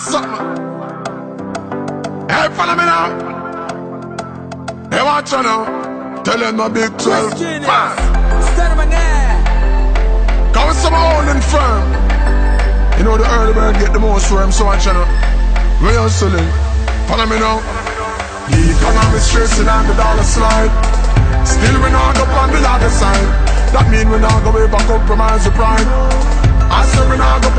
something. Hey, follow me now. Hey, watch you now. Tell them my big 12. Man. Come some holding firm. You know the early bird get the most firm, so watch you now. We hustling. Follow me now. The economy stressing and the dollar slide. Still we not up on the other side. That mean we not go ever compromise the pride. I say we not go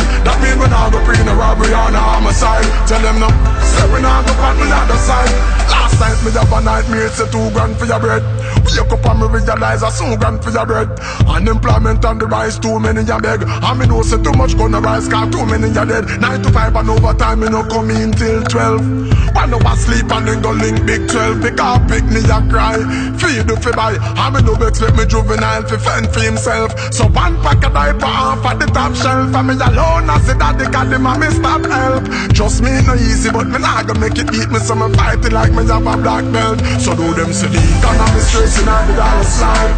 side. That mean we not go bring a robbery on the homicide. Tell them no. Say we not go the other side. Last night me have a nightmare, say two grand for your bread. Wake up and me realize I two grand for your bread. Unemployment on the rise, too many ya beg. And me know say too much gonna rise, cause too many ya dead. Nine to five and overtime, me no come in till twelve. One hour sleep and then go link big twelve. Pick up, pick me a cry. Feed the fi buy. And me no expect me juvenile fi fend for himself. So one pack of diaper off at the top shelf. And me alone, I say that they got them and me stop help. Trust me, no easy, but me not gonna make it eat me. So me fighting like me have a black belt. So do them see the economy stressing and the dollar slide.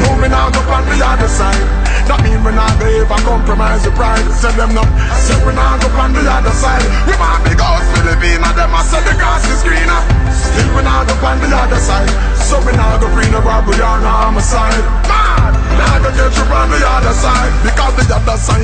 No, me not go on the other side. That mean we not go ever compromise the pride. Say them no, say we not go on the other side. We want big house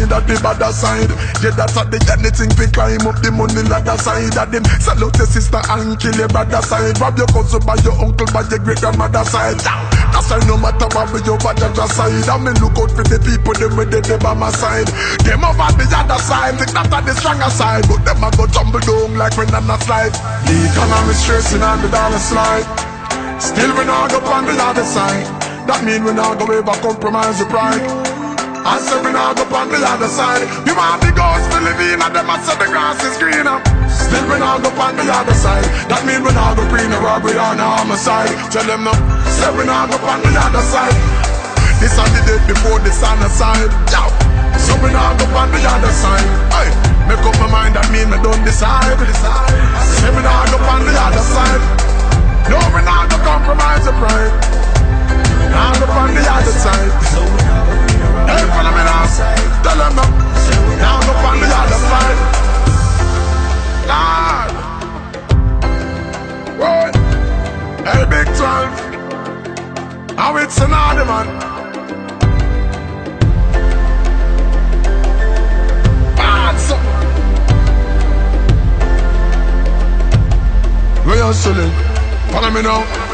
side that the better side. Yeah, that's at the anything we climb up the money ladder side of them. Salute your sister and kill your brother side. Rob your cousin by your uncle by your great grandmother side. That's why no matter what we over the other side. I me look out for the people them with the by my side. Them over the other side, think that are the stronger side. But them a go tumble down like when I'm not slide. The economy stressing and the dollar slide. Still we not go on the other side. That mean we not go ever compromise the pride. I said we not go on the other side. You want the ghost to live in and them I said the grass is greener. Still we not go on the other side. That mean we not go bring a robbery on the homicide. Tell them no. Say we not go on the other side. This on the day before the sun aside. Yo. So we not go on the other side. Hey. Make up my mind that mean me don't decide. Say 12. How it's another man. Bad something. We hustling. Follow me now.